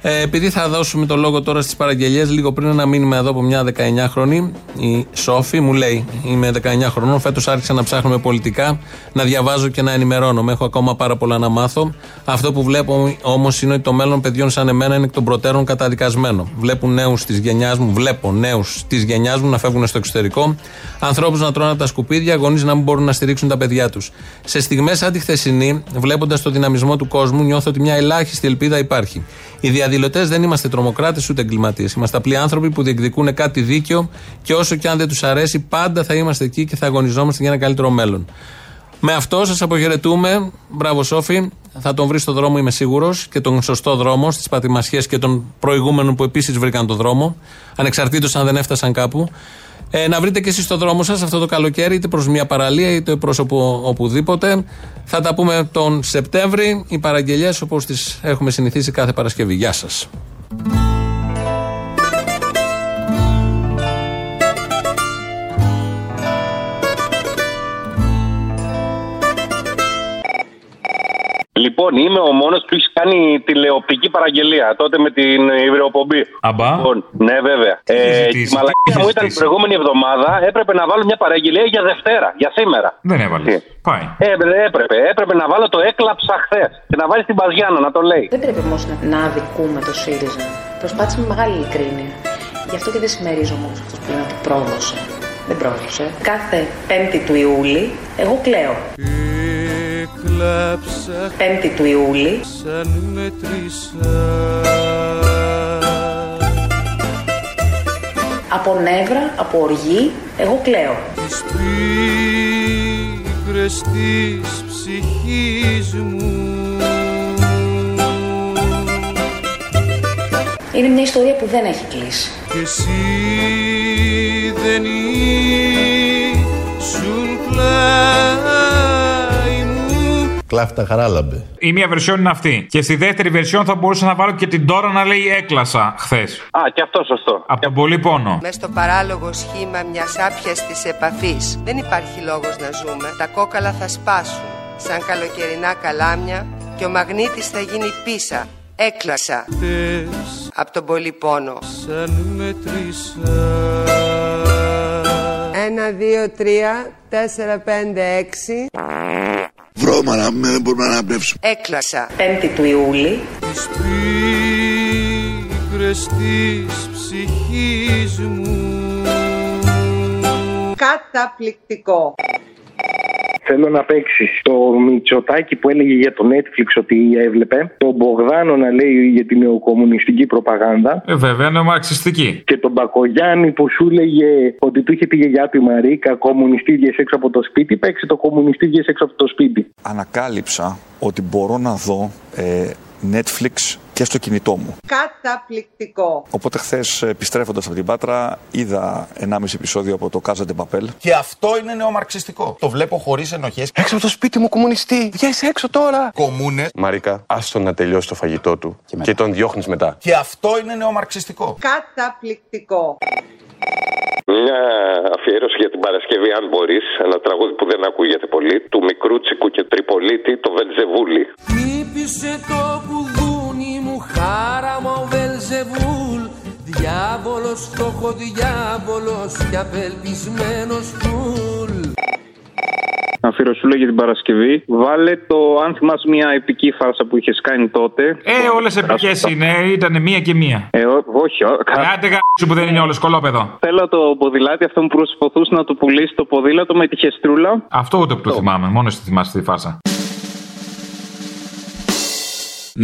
Ε, επειδή θα δώσουμε το λόγο τώρα στις παραγγελίε, λίγο πριν ένα μήνυμα εδώ από μια 19χρονη, η Σόφη μου λέει: Είμαι 19 χρονών, φέτος άρχισα να ψάχνω πολιτικά, να διαβάζω και να ενημερώνομαι. Έχω ακόμα πάρα πολλά να μάθω. Αυτό που βλέπω όμως είναι ότι το μέλλον παιδιών σαν εμένα είναι εκ των προτέρων καταδικασμένο. Βλέπουν νέους της γενιάς μου, βλέπω νέους της γενιάς μου να φεύγουν στο εξωτερικό, ανθρώπους να τρώνε από τα σκουπίδια, γονείς να μην μπορούν να στηρίξουν τα παιδιά τους. Σε στιγμές σαν τη χθεσινή, βλέποντας το δυναμισμό του κόσμου, νιώθω ότι μια ελάχιστη ελπίδα υπάρχει. Οι διαδηλωτές δεν είμαστε τρομοκράτες ούτε εγκληματίες. Είμαστε απλοί άνθρωποι που διεκδικούν κάτι δίκαιο και όσο και αν δεν τους αρέσει, πάντα θα είμαστε εκεί και θα αγωνιζόμαστε για ένα καλύτερο μέλλον. Με αυτό σας αποχαιρετούμε. Μπράβο, Σόφη. θα τον βρεις στο δρόμο, είμαι σίγουρος, και τον σωστό δρόμο, στις πατημασιές και των προηγούμενων που επίσης βρήκαν τον δρόμο, ανεξαρτήτως αν δεν έφτασαν κάπου. Ε, να βρείτε και εσείς το δρόμο σας αυτό το καλοκαίρι, είτε προς μια παραλία, είτε προ οπου, οπουδήποτε. Θα τα πούμε τον Σεπτέμβρη. Οι παραγγελίε όπως τις έχουμε συνηθίσει κάθε Παρασκευή. Γεια σας. Λοιπόν, είμαι ο μόνος που έχεις κάνει τηλεοπτική παραγγελία τότε με την υβρεοπομπή. Αμπά. Λοιπόν, ναι, βέβαια. Ε, ζητήσεις, η μαλακία τι μου έχεις ήταν την ζητήσει; προηγούμενη εβδομάδα. Έπρεπε να βάλω μια παραγγελία για Δευτέρα, για σήμερα. Δεν έβαλες. Πάει. Ε, δεν έπρεπε. Έπρεπε να βάλω το έκλαψα χθες και να βάλεις την Παζιάννα να το λέει. Δεν πρέπει όμως να, να αδικούμε το ΣΥΡΙΖΑ. Προσπάθησε με μεγάλη ειλικρίνεια. Γι' αυτό και δεν συμμερίζομαι όλου αυτού που λένε ότι πρόδωσε. Δεν πρόδωσε. Κάθε 5η του Ιούλη, εγώ κλαίω. Έκλαψα 5η του Ιούλη, σαν μέτρησα από νεύρα, από οργή, εγώ κλαίω. Τις πίκρες της ψυχής μου Είναι μια ιστορία που δεν έχει κλείσει. Και εσύ δεν ήσουν πλάι μου Κλάφτα χαράλαμπε. Η μία βερσιόν είναι αυτή. Και στη δεύτερη βερσιόν θα μπορούσα να βάλω και την τώρα να λέει έκλασα χθες. Α, και αυτό σωστό. Από τον πολύ πόνο. μες στο παράλογο σχήμα μιας άπιαστης επαφής. Δεν υπάρχει λόγος να ζούμε. Τα κόκαλα θα σπάσουν σαν καλοκαιρινά καλάμια και ο μαγνήτης θα γίνει πίσα. Έκλασα Χτες από τον πολύ πόνο. σαν μέτρησα Ένα, δύο, τρία, τέσσερα, πέντε, έξι. Βρώμα να μην δεν μπορούμε να αναπνεύσουμε. Έκλασα. 5η του Ιούλη, Τις πίκρες της ψυχής μου Καταπληκτικό. Θέλω να παίξει το Μητσοτάκι που έλεγε για το Netflix ότι έβλεπε. Τον Μπογδάνο να λέει για την νεοκομμουνιστική προπαγάνδα. Ε, βέβαια, νεομαρξιστική. Και τον Μπακογιάννη που σου έλεγε ότι του είχε τη γιαγιά του η Μαρίκα κομμουνιστή έξω από το σπίτι. Παίξει το κομμουνιστή έξω από το σπίτι. Ανακάλυψα ότι μπορώ να δω ε, Netflix και στο κινητό μου. Καταπληκτικό. Οπότε χθες επιστρέφοντας από την Πάτρα είδα 1,5 επεισόδιο από το Casa de Papel. Και αυτό είναι νεομαρξιστικό. Το βλέπω χωρίς ενοχές. Έξω από το σπίτι μου, κομμουνιστή! Βγες έξω τώρα! Κομμούνες. Μαρίκα, άστον να τελειώσει το φαγητό του και, τον διώχνεις μετά. Και αυτό είναι νεομαρξιστικό. Καταπληκτικό. Μια αφιέρωση για την Παρασκευή, αν μπορείς, ένα τραγούδι που δεν ακούγεται πολύ, του Μικρούτσικου και Τριπολίτη, το Βελζεβούλη. Χτύπησε το κουδούνι μου χάραμα ο Βελζεβούλ. Διάβολος, φτωχό διάβολος και απελπισμένος φουλ Αφιερωσούλα για την Παρασκευή. Βάλε το αν θυμάσαι μια επική φάρσα που είχες κάνει τότε. Ε, όλες επικές είναι, ήταν μία και μία. Ε, ό- όχι, ό- κα- Άντε γα***σου που δεν είναι όλο κολόπεδο. Θέλω το ποδηλάτι αυτό που προσπαθούσε να το πουλήσει το ποδήλατο με τη χεστρούλα. Αυτό ούτε που το θυμάμαι, μόνος εσύ θυμάσαι τη φάρσα.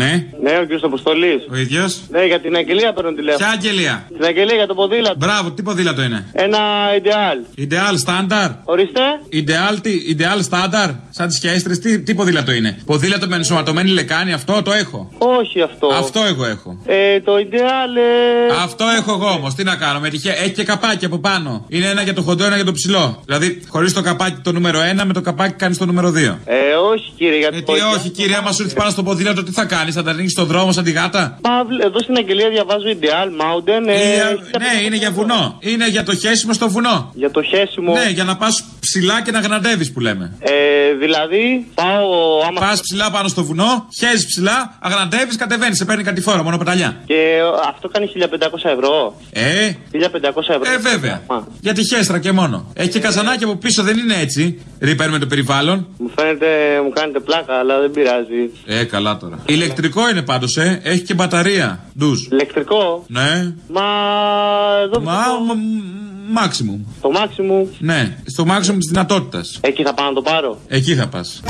Ναι, Ναι, ο κ. Αποστολής. ο ίδιος. Ναι, για την αγγελία παίρνω τηλέφωνο. Ποια αγγελία; Την αγγελία για το ποδήλατο. Μπράβο, τι ποδήλατο είναι; Ένα ιντεάλ. Ιντεάλ στάνταρ. Ορίστε. Ιντεάλ, τι, ιντεάλ στάνταρ. Σαν τις χαίστρε, τι, τι ποδήλατο είναι; Ποδήλατο με ενσωματωμένη λεκάνη, αυτό το έχω; Όχι αυτό. Αυτό εγώ έχω. Ε, το ιντεάλ. Ε... Αυτό έχω εγώ όμως. Τι να κάνω, με τυχαία. Έχει και καπάκι από πάνω. Είναι ένα για το χοντρό, ένα για το ψηλό. Δηλαδή, χωρίς το καπάκι το νούμερο 1, με το καπάκι κάνεις το νούμερο 2. Ε, όχι κύριε, γιατί. Ε, τι όχι, κύριε, άμα σου έρθει πάνω στο ποδήλατο, τι θα κάνεις, θα τα ρίξει στο δρόμο σαν τη γάτα; Μα, βλέ- εδώ στην αγγελία διαβάζω ιντεάλ, mountain. Ε, Ε, ναι, είναι για βουνό. Είναι για το χέσιμο στο βουνό. Για το χέσιμο. Ναι, για να πας ψηλά και να γραντεύεις που λέμε. Ε, δηλαδή, πάω άμα. Πας ψηλά πάνω στο βουνό, χέζεις ψηλά, αγραντεύεις, κατεβαίνεις, σε παίρνει κάτι φόρα, μόνο πεταλιά. Και ε, αυτό κάνει 1500 ευρώ. Ε, 1500 ευρώ. ε, βέβαια. Για τη χέστρα και μόνο. Έχει και καζανάκι από πίσω, δεν είναι έτσι. Ρίπερ το περιβάλλον. Μου φαίνεται, μου κάνετε πλάκα, αλλά δεν πειράζει. Ε, καλά τώρα. Ηλεκτρικό είναι πάντως, ε. Έχει και μπαταρία. Ντουζ. Ηλεκτρικό; Ναι. Μα εδώ Μα, μα, maximum. Το maximum. Ναι, στο maximum της δυνατότητας. Εκεί θα πάω να το πάρω. Εκεί θα πας.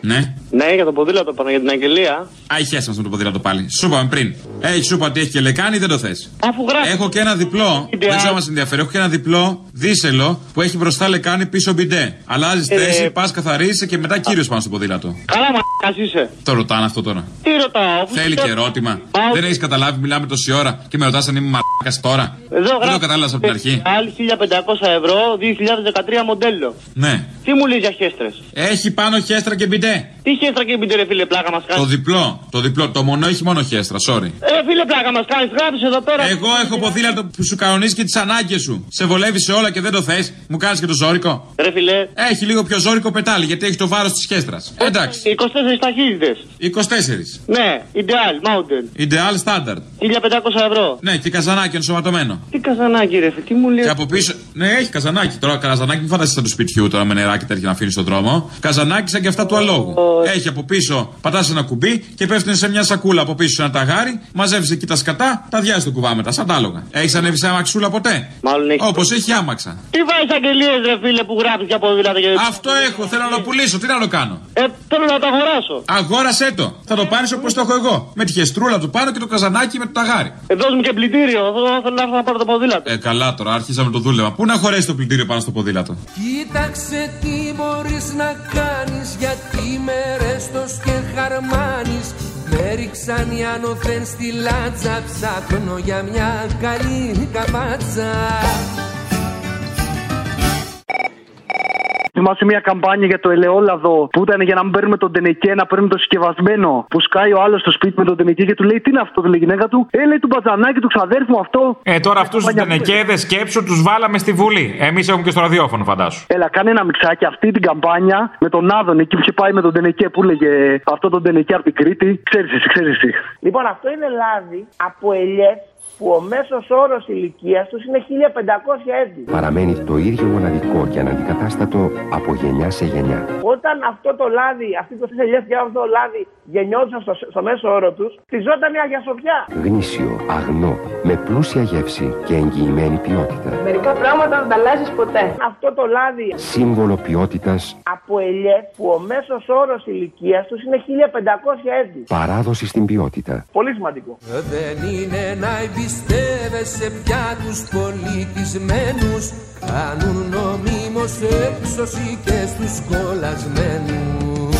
Ναι. Ναι, για το ποδήλατο πάνω, για την αγγελία. Α, έχει έσαι με το ποδήλατο πάλι. Σου είπαμε πριν. Έχει σου είπα ότι έχει και λεκάνη, δεν το θες. Αφού γράφεις. Έχω και ένα διπλό. Δεν ξέρω αν μας ενδιαφέρει. Έχω και ένα διπλό δίσελο που έχει μπροστά λεκάνη πίσω μπιντέ. Αλλάζεις Ε. θέση, πας καθαρίζει και μετά κύριος πάνω στο ποδήλατο. Καλά, μα είσαι. Το ρωτάνε αυτό τώρα. Τι ρωτάω, αφού Θέλει σου- και ερώτημα. Δεν έχεις καταλάβει, μιλάμε τόση ώρα και με ρωτάς αν είμαι μαλάκας τώρα. Εδώ Δεν το γράφεις. κατάλαβα από την αρχή. Άλλη 1500 ευρώ, 2013 μοντέλο. Ναι. Τι μου λέει για χέστρες; Έχει πάνω χέστρα και μπιντέ. Τι χέστρα και μπιντε, ρε φίλε, πλάκα μας Το κάνει. διπλό. Το διπλό. Το μονό έχει μόνο χέστρα, sorry. Ε, φίλε, πλάκα μας κάνεις. Γράφει εδώ πέρα. Εγώ έχω ποδήλατο που σου κανονίζει και τις ανάγκες σου. Σε βολεύει σε όλα και δεν το θες. Μου κάνεις και το ζώρικο. Ρε φίλε. Έχει λίγο πιο ζώρικο πετάλι γιατί έχει το βάρος της χέστρας. Εντάξει. 24 ταχύτητες. 24. Ναι, ideal, mountain. Ideal standard. 1500 ευρώ. Ναι, και καζανάκι ενσωματωμένο. Τι καζανάκι, ρε φίλε, τι μου λέει. Και από πίσω. Ναι, έχει καζανάκι. Τώρα καζανάκι, μην φανταστείτε σαν του σπιτιού τώρα με νεράκι τέτοια να αφήνεις στον δρόμο. Καζανάκι σαν και αυτά του αλόγου. Έχει από πίσω, πατάς ένα κουμπί και πέφτει σε μια σακούλα από πίσω ένα ταγάρι, μαζεύει εκεί τα σκατά, τα διάζει το κουβά μετά, σαν τα άλογα. Έχεις ανέβει σε αμαξούλα ποτέ; Μάλλον έχει. Όπως έχει άμαξα. Τι βάζεις αγγελίες, ρε φίλε, που γράφεις για ποδήλατα και. Αυτό έχω, θέλω να το πουλήσω, τι να το κάνω; Ε, θέλω να το αγοράσω. Αγόρασέ το. Θα το πάρεις όπως το έχω εγώ. Με τη χεστρούλα του πάνω και το καζανάκι με το ταγάρι. Ε, δώσ' μου και πλυντήριο. Εγώ θέλω να έρθω να πάρω το ποδήλατο. Ε, καλά τώρα, άρχισα με το δούλευμα. Πού να χωρέσει το πλυντήριο πάνω στο ποδήλατο; Κοίταξε τι μπορείς να κάνεις Γιατί με ρέστος και χαρμάνεις Με ρίξαν οι άνωθεν στη λάτσα Ψάχνω για μια καλή καμπάτσα Θυμάσαι μια καμπάνια για το ελαιόλαδο που ήταν για να μην παίρνουμε τον τενεκέ, να παίρνουμε το συσκευασμένο. Που σκάει ο άλλος στο σπίτι με τον τενεκέ και του λέει Τι είναι αυτό, του λέει η γυναίκα του. Ε, λέει του μπαζανάκι του ξαδέρφου μου αυτό. Ε, τώρα αυτούς τους τενεκέδες σκέψου τους βάλαμε στη Βουλή. Εμείς έχουμε και στο ραδιόφωνο, φαντάσου. Έλα, κάνε ένα μιξάκι αυτή την καμπάνια με τον Άδων εκεί που είχε πάει με τον Τενεκέ που έλεγε αυτό τον Τενεκέ από την Κρήτη. Ξέρεις εσύ, ξέρεις εσύ. Λοιπόν, αυτό είναι λάδι από ελιές που ο μέσος όρος ηλικίας τους είναι 1500 έτη. Παραμένει το ίδιο μοναδικό και αναντικατάστατο από γενιά σε γενιά. Όταν αυτό το λάδι, αυτοί που ελιές και αυτό το λάδι γεννιόντουσαν στο, στο μέσο όρο τους, χτιζόταν μια γιασοπιά. Γνήσιο, αγνό, με πλούσια γεύση και εγγυημένη ποιότητα. Μερικά πράγματα δεν τα αλλάζεις ποτέ. Αυτό το λάδι Σύμβολο ποιότητας, από ελιές που ο μέσος όρος ηλικίας τους είναι 1500 έτη. παράδοση στην ποιότητα. Πολύ σημαντικό. Δεν είναι να εμπιστεύεσαι πια τους πολιτισμένους; Κάνουν νομίμως έξωση και στους κολλασμένους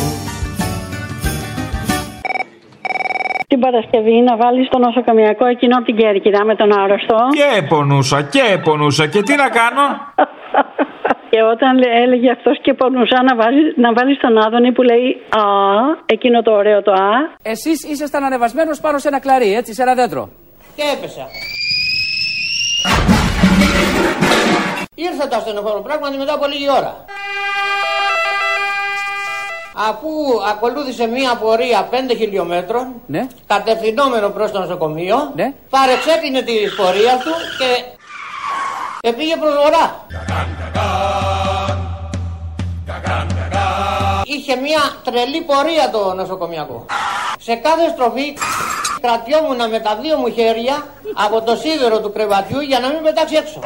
Την Παρασκευή να βάλεις το νοσοκομιακό εκείνο από την Κέρκυρα με τον άρρωστο. Και πονούσα, και πονούσα. Και τι να κάνω; Και όταν λέ- έλεγε αυτός και πονούσα να, βάζεις, να βάλεις τον Άδωνη που λέει Α, εκείνο το ωραίο το Α. Εσείς ήσασταν ανεβασμένος πάνω σε ένα κλαρί, έτσι, σε ένα δέντρο. Και έπεσα. Ήρθε το ασθενοφόρο πράγματι μετά από λίγη ώρα. Αφού ακολούθησε μία πορεία 5 χιλιόμετρων, Ναι. κατευθυνόμενο προς το νοσοκομείο, Ναι. παρεξέκλεινε τη πορεία του και επήγε προς βορρά. Είχε μία τρελή πορεία το νοσοκομιακό. Σε κάθε στροφή κρατιόμουν με τα δύο μου χέρια από το σίδερο του κρεβατιού για να μην πετάξει έξω.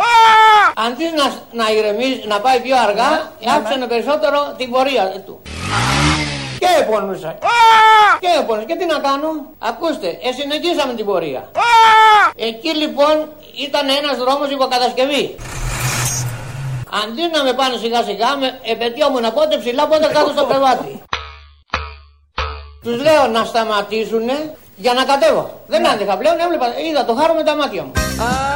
Αντί να, να ηρεμήσει, να πάει πιο αργά, άφησανε περισσότερο την πορεία του. Και επώνυσα. Και επώνυσα. Και τι να κάνω; Ακούστε, ε, συνεχίσαμε την πορεία. Εκεί λοιπόν ήταν ένας δρόμος υποκατασκευή. Αντί να με πάνε σιγά σιγά, με επαιτειόμουν πότε ψηλά, πότε κάτω στο κρεβάτι. Τους λέω να σταματήσουν για να κατέβω. Δεν άντεχα πλέον, έβλεπα, είδα το χάρο με τα μάτια μου.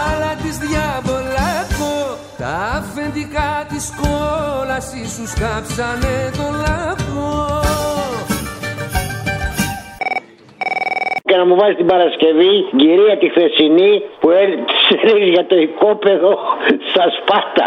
Αλλά της διαβολάκο Τα αφεντικά της κόλαση σου σκάψανε το λάκκο Και να μου βάζει την Παρασκευή, κυρία τη χθεσινή, που έλεγες για το οικόπεδο στα Σπάτα.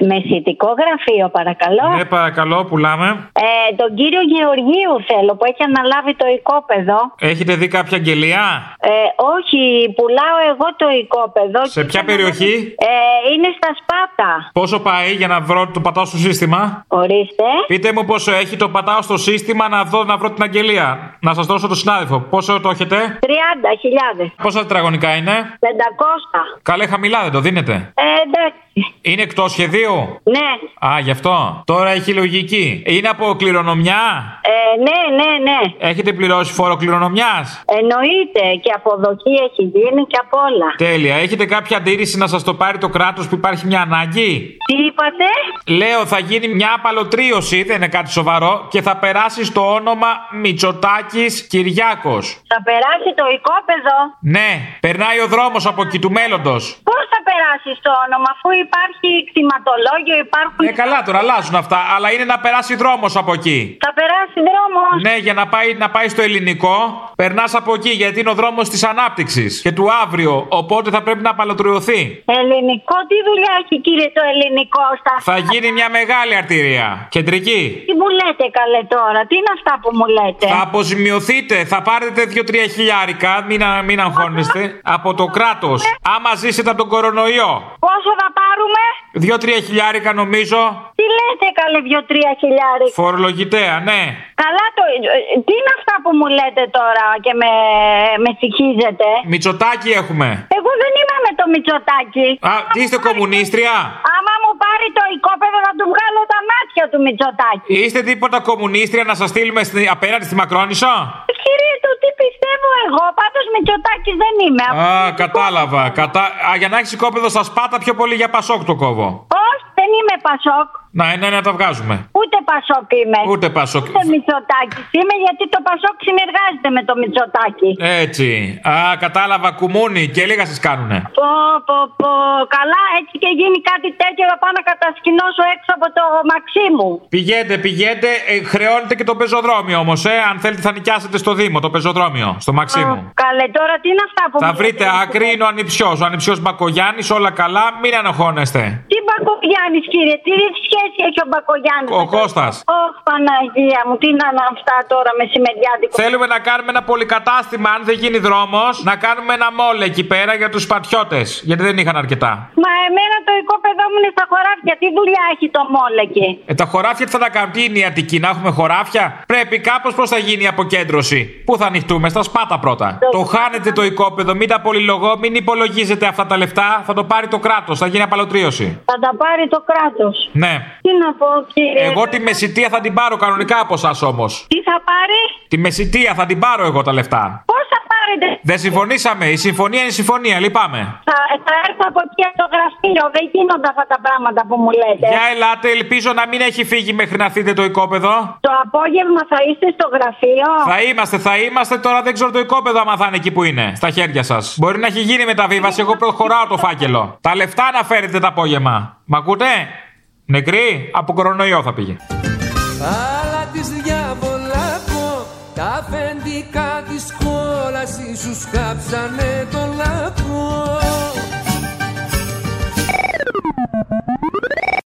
Ναι. Μεσητικό γραφείο, παρακαλώ. Ναι, παρακαλώ, πουλάμε. Ε, τον κύριο Γεωργίου θέλω που έχει αναλάβει το οικόπεδο. Έχετε δει κάποια αγγελία; Ε, όχι, πουλάω εγώ το οικόπεδο. Σε ποια περιοχή; Ε, είναι στα Σπάτα. Πόσο πάει για να βρω το πατάω στο σύστημα; Ορίστε. Πείτε μου πόσο έχει, το πατάω στο σύστημα να δω να βρω την αγγελία. Να σας δώσω το συνάδελφο. Πόσο το έχετε; 30.000. Πόσα τετραγωνικά είναι; 500. Καλέ χαμηλά δεν το δίνετε; Ε, εντάξει. Είναι εκτός σχεδίου; Ναι. Α, γι' αυτό. Τώρα έχει λογική. Είναι από κληρονομιά; Ε, ναι, ναι, ναι. Έχετε πληρώσει φόρο κληρονομιάς; Εννοείται και αποδοχή έχει γίνει και απ' όλα. Τέλεια. Έχετε κάποια αντίρρηση να σας το πάρει το κράτος που υπάρχει μια ανάγκη; Τι είπατε; Λέω θα γίνει μια απαλωτρίωση, δεν είναι κάτι σοβαρό, και θα περάσει στο όνομα Μητσοτάκης Κυριάκος. Θα περάσει το οικόπεδο. Ναι, περνάει ο δρόμος από εκεί του μέλλοντος. Πώς θα περάσει το όνομα, αφού υπάρχει κτηματολόγιο, υπάρχουν. Ε, καλά τώρα, αλλάζουν αυτά, αλλά είναι να περάσει δρόμος από εκεί. Θα περάσει δρόμος. Ναι, για να πάει, να πάει στο ελληνικό, περνάς από εκεί γιατί είναι ο δρόμος της ανάπτυξης και του αύριο. Οπότε θα πρέπει να απαλωτριωθεί. Ελληνικό, τι δουλειά έχει κύριε το ελληνικό στα Θα γίνει μια μεγάλη αρτηρία. Κεντρική. Τι μου λέτε καλέ τώρα, τι είναι αυτά που μου λέτε; Θα αποζημιωθείτε, θα πάρετε 2-3 χιλιάρικα, μην, α- μην αγχώνεστε, από το κράτος. Άμα ζήσετε από τον κορονοϊό. Πόσο θα πάρουμε, 2-3 χιλιάρικα νομίζω. Τι λέτε καλέ δυο-τρία χιλιάρικα. Φορολογητέα, ναι. Καλά το. ε, Τι είναι αυτά που μου λέτε τώρα και με, με συγχύζετε; Μητσοτάκι έχουμε. Εγώ δεν είμαι με το Μητσοτάκι. Α, τι είστε κομμουνίστρια; Άμα μου πάρει το οικόπεδο θα του βγάλω τα μάτια του Μητσοτάκι. Είστε τίποτα κομμουνίστρια να σας στείλουμε στη, απέναντι στη Μακρόνισο; Κύριε, το τι πιστεύω εγώ, πάντως Μητσοτάκης δεν είμαι. Α, κατάλαβα. Κατά... Α, για να έχεις οικόπεδο στα σπάτα πιο πολύ για πασόκ το κόβω. Όχι, δεν είμαι Πασόκ. Να, ναι, να τα βγάζουμε. Ούτε Πασόκ είμαι. Ούτε Πασόκ. Ούτε Μητσοτάκης είμαι γιατί το Πασόκ συνεργάζεται με το Μητσοτάκη. Έτσι. Α, κατάλαβα. Κουμούνι και λίγα σας κάνουνε. Πω, πω, πω. Καλά, έτσι και γίνει κάτι τέτοιο θα πάω να κατασκηνώσω έξω από το μαξί μου. Πηγαίνετε, πηγαίνετε. Ε, χρεώνετε και το πεζοδρόμιο όμως, ε. Αν θέλετε, θα νοικιάσετε στο Δήμο το πεζοδρόμιο. Στο μαξί μου. Καλέ, τώρα τι είναι αυτά που Θα μου βρείτε λέτε, άκρη, είναι ο ανιψιός. Ο ανιψιός Μπακογιάννης, όλα καλά, μην ανοχώνεστε. Τι Μπακογιάννης κύριε, τι σχέση έχει ο Μπακογιάννης. Ο Κώστας. Ωχ Παναγία μου, τι να είναι αυτά τώρα μεσημεριάτικο. Θέλουμε να κάνουμε ένα πολυκατάστημα, αν δεν γίνει δρόμος, να κάνουμε ένα μόλ εκεί πέρα για τους πατιώτες. Γιατί δεν είχαν αρκετά. Μα εμένα το οικόπεδό μου είναι στα χωράφια. Τι δουλειά έχει το μόλ εκεί; Ε, τα χωράφια τι θα τα κάνουμε, τι είναι η Αττική, να έχουμε χωράφια; Πρέπει κάπως πώς θα γίνει η αποκέντρωση; Πού θα ανοιχτούμε, στα σπάτα πρώτα. Το χάνετε το οικόπεδο, μην τα πολυλογώ, μην υπολογίζετε αυτά τα λεφτά, θα το πάρει το κράτος, θα γίνει απαλωτρίωση. Θα τα πάρει το κράτος. Ναι. Τι να πω, κύριε; Εγώ τη μεσητεία θα την πάρω κανονικά από εσά όμως. Τι θα πάρει, Τη μεσητεία θα την πάρω εγώ τα λεφτά. πώς θα πάρετε; Δεν συμφωνήσαμε. Η συμφωνία είναι συμφωνία. Λυπάμαι. Θα, θα έρθω από εκεί από το γραφείο. Δεν γίνονται αυτά τα πράγματα που μου λέτε. Για ελάτε, ελπίζω να μην έχει φύγει μέχρι να θείτε το οικόπεδο. Το απόγευμα θα είστε στο γραφείο. Θα είμαστε, θα είμαστε. Τώρα δεν ξέρω το οικόπεδο άμα θα είναι εκεί που είναι. Στα χέρια σας. Μπορεί να έχει γίνει μεταβίβαση. Εγώ προχωράω το φάκελο. Τα λεφτά να φέρετε το απόγευμα. Μ' ακούτε; Νεκρή, από κορονοϊό θα πήγε. Αλλά της διαβολάκο Τα αφεντικά της κόλας Ίσους κάψανε το λάκκο